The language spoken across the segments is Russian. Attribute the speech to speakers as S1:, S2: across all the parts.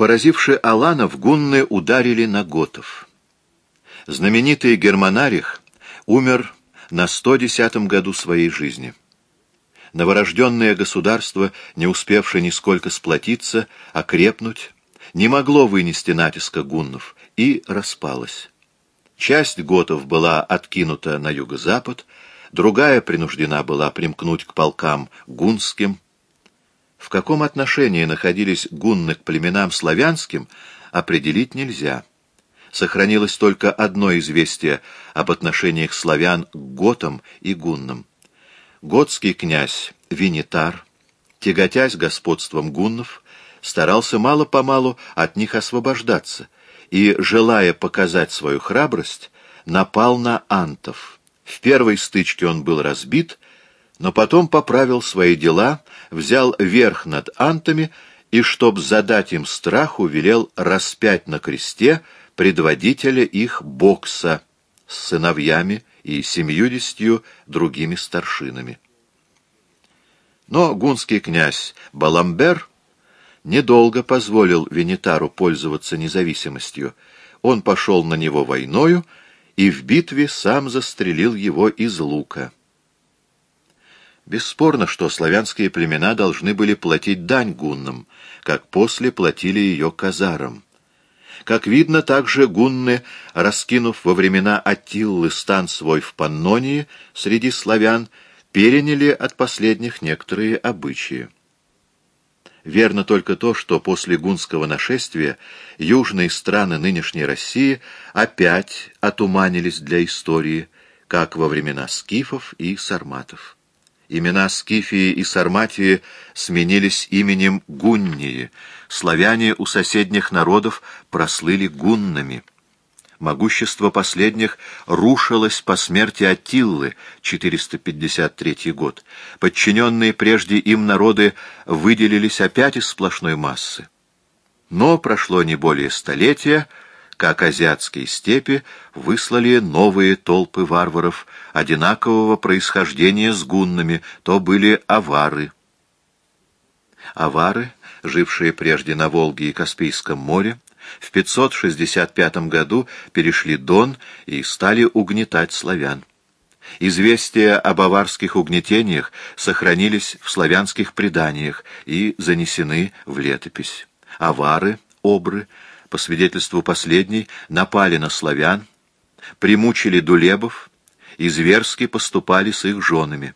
S1: Поразивши аланов, гунны ударили на готов. Знаменитый германарих умер на 110 году своей жизни. Новорожденное государство, не успевшее нисколько сплотиться, окрепнуть, не могло вынести натиска гуннов и распалось. Часть готов была откинута на юго-запад, другая принуждена была примкнуть к полкам гунским. В каком отношении находились гунны к племенам славянским, определить нельзя. Сохранилось только одно известие об отношениях славян к готам и гуннам. Готский князь Винитар, тяготясь господством гуннов, старался мало-помалу от них освобождаться и, желая показать свою храбрость, напал на антов. В первой стычке он был разбит, но потом поправил свои дела, взял верх над антами и, чтоб задать им страху, велел распять на кресте предводителя их бокса с сыновьями и семьюдесятью другими старшинами. Но гунский князь Баламбер недолго позволил Венитару пользоваться независимостью. Он пошел на него войною и в битве сам застрелил его из лука. Бесспорно, что славянские племена должны были платить дань гуннам, как после платили ее казарам. Как видно, также гунны, раскинув во времена Аттиллы стан свой в Паннонии среди славян, переняли от последних некоторые обычаи. Верно только то, что после гунского нашествия южные страны нынешней России опять отуманились для истории, как во времена скифов и сарматов. Имена Скифии и Сарматии сменились именем Гуннии. Славяне у соседних народов прослыли гуннами. Могущество последних рушилось по смерти Аттиллы, 453 год. Подчиненные прежде им народы выделились опять из сплошной массы. Но прошло не более столетия, как азиатские степи выслали новые толпы варваров одинакового происхождения с гуннами, то были авары. Авары, жившие прежде на Волге и Каспийском море, в 565 году перешли Дон и стали угнетать славян. Известия об аварских угнетениях сохранились в славянских преданиях и занесены в летопись. Авары, обры, по свидетельству последней, напали на славян, примучили дулебов и зверски поступали с их женами.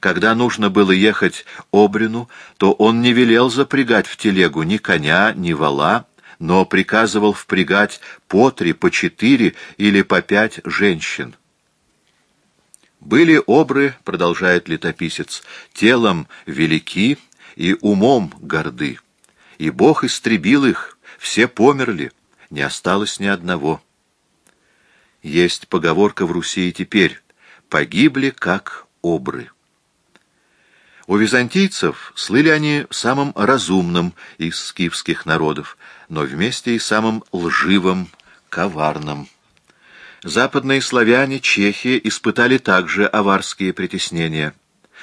S1: Когда нужно было ехать Обрину, то он не велел запрягать в телегу ни коня, ни вала, но приказывал впрягать по три, по четыре или по пять женщин. «Были обры, — продолжает летописец, — телом велики и умом горды, и Бог истребил их, все померли, не осталось ни одного. Есть поговорка в Руси и теперь — погибли как обры. У византийцев слыли они самым разумным из скифских народов, но вместе и самым лживым, коварным. Западные славяне, чехи, испытали также аварские притеснения.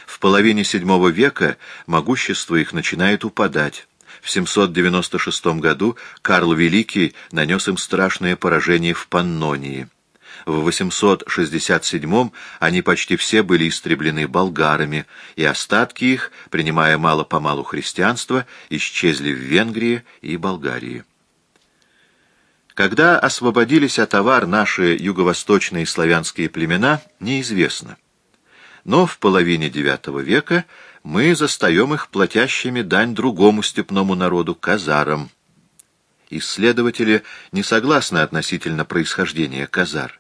S1: В половине VII века могущество их начинает упадать. В 796 году Карл Великий нанес им страшное поражение в Паннонии. В 867 они почти все были истреблены болгарами, и остатки их, принимая мало-помалу христианство, исчезли в Венгрии и Болгарии. Когда освободились от товар наши юго-восточные славянские племена, неизвестно. Но в половине IX века мы застаем их платящими дань другому степному народу — казарам. Исследователи не согласны относительно происхождения казар.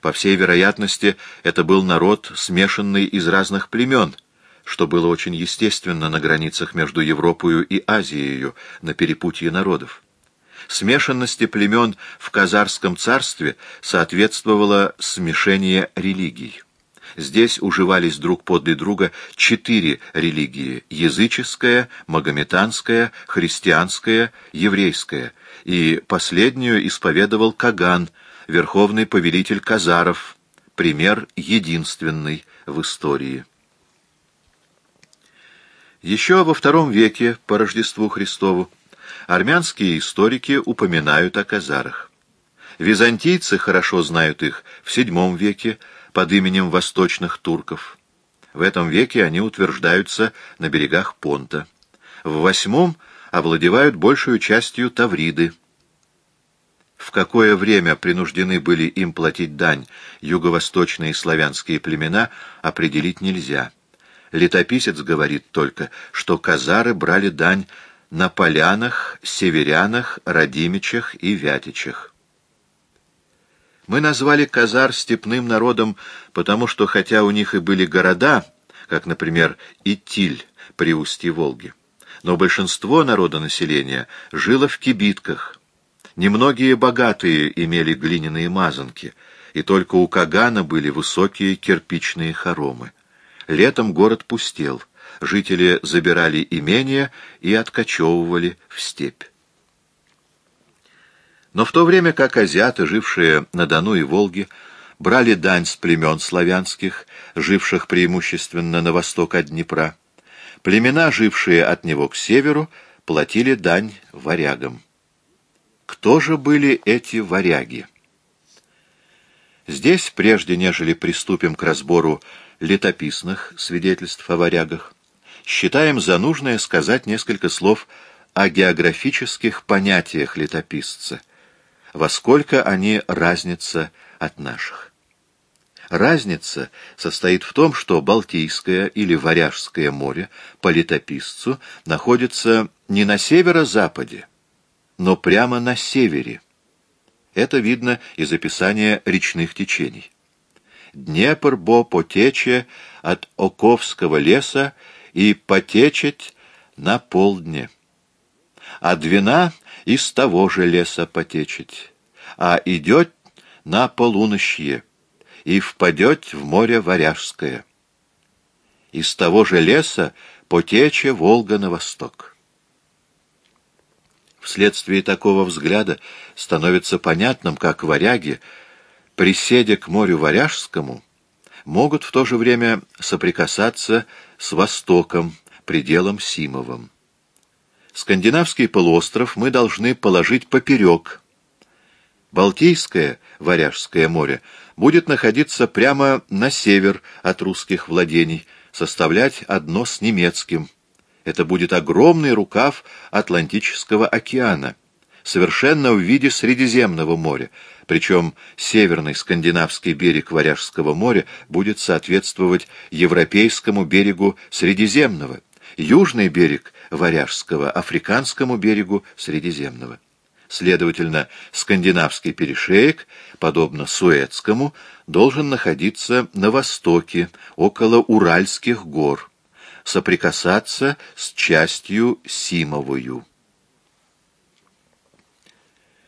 S1: По всей вероятности, это был народ, смешанный из разных племен, что было очень естественно на границах между Европою и Азией, на перепутье народов. Смешанности племен в Казарском царстве соответствовало смешение религий. Здесь уживались друг подле друга четыре религии — языческая, магометанская, христианская, еврейская, и последнюю исповедовал Каган — верховный повелитель Казаров, пример единственный в истории. Еще во втором веке по Рождеству Христову Армянские историки упоминают о казарах. Византийцы хорошо знают их в VII веке под именем восточных турков. В этом веке они утверждаются на берегах Понта. В VIII овладевают большую частью Тавриды. В какое время принуждены были им платить дань юго-восточные славянские племена, определить нельзя. Летописец говорит только, что казары брали дань на полянах, северянах, радимичах и вятичах. Мы назвали казар степным народом, потому что, хотя у них и были города, как, например, Итиль при устье Волги, но большинство народонаселения жило в кибитках. Немногие богатые имели глиняные мазанки, и только у Кагана были высокие кирпичные хоромы. Летом город пустел, жители забирали имения и откачевывали в степь. Но в то время как азиаты, жившие на Дону и Волге, брали дань с племен славянских, живших преимущественно на восток от Днепра, племена, жившие от него к северу, платили дань варягам. Кто же были эти варяги? Здесь, прежде нежели приступим к разбору летописных свидетельств о варягах, считаем за нужное сказать несколько слов о географических понятиях летописца, во сколько они разнятся от наших. Разница состоит в том, что Балтийское или Варяжское море по летописцу находится не на северо-западе, но прямо на севере. Это видно из описания речных течений. Днепр бо потече от Оковского леса и потечет на полдне. А Двина из того же леса потечет, а идет на полунощье и впадет в море Варяжское. Из того же леса потече Волга на восток. Вследствие такого взгляда становится понятным, как варяги, приседя к морю Варяжскому, могут в то же время соприкасаться с Востоком, пределом Симовым. Скандинавский полуостров мы должны положить поперек. Балтийское, Варяжское море будет находиться прямо на север от русских владений, составлять одно с немецким. Это будет огромный рукав Атлантического океана, совершенно в виде Средиземного моря, причем северный скандинавский берег Варяжского моря будет соответствовать европейскому берегу Средиземного, южный берег Варяжского — африканскому берегу Средиземного. Следовательно, скандинавский перешеек, подобно Суэцкому, должен находиться на востоке, около Уральских гор, соприкасаться с частью Симовую.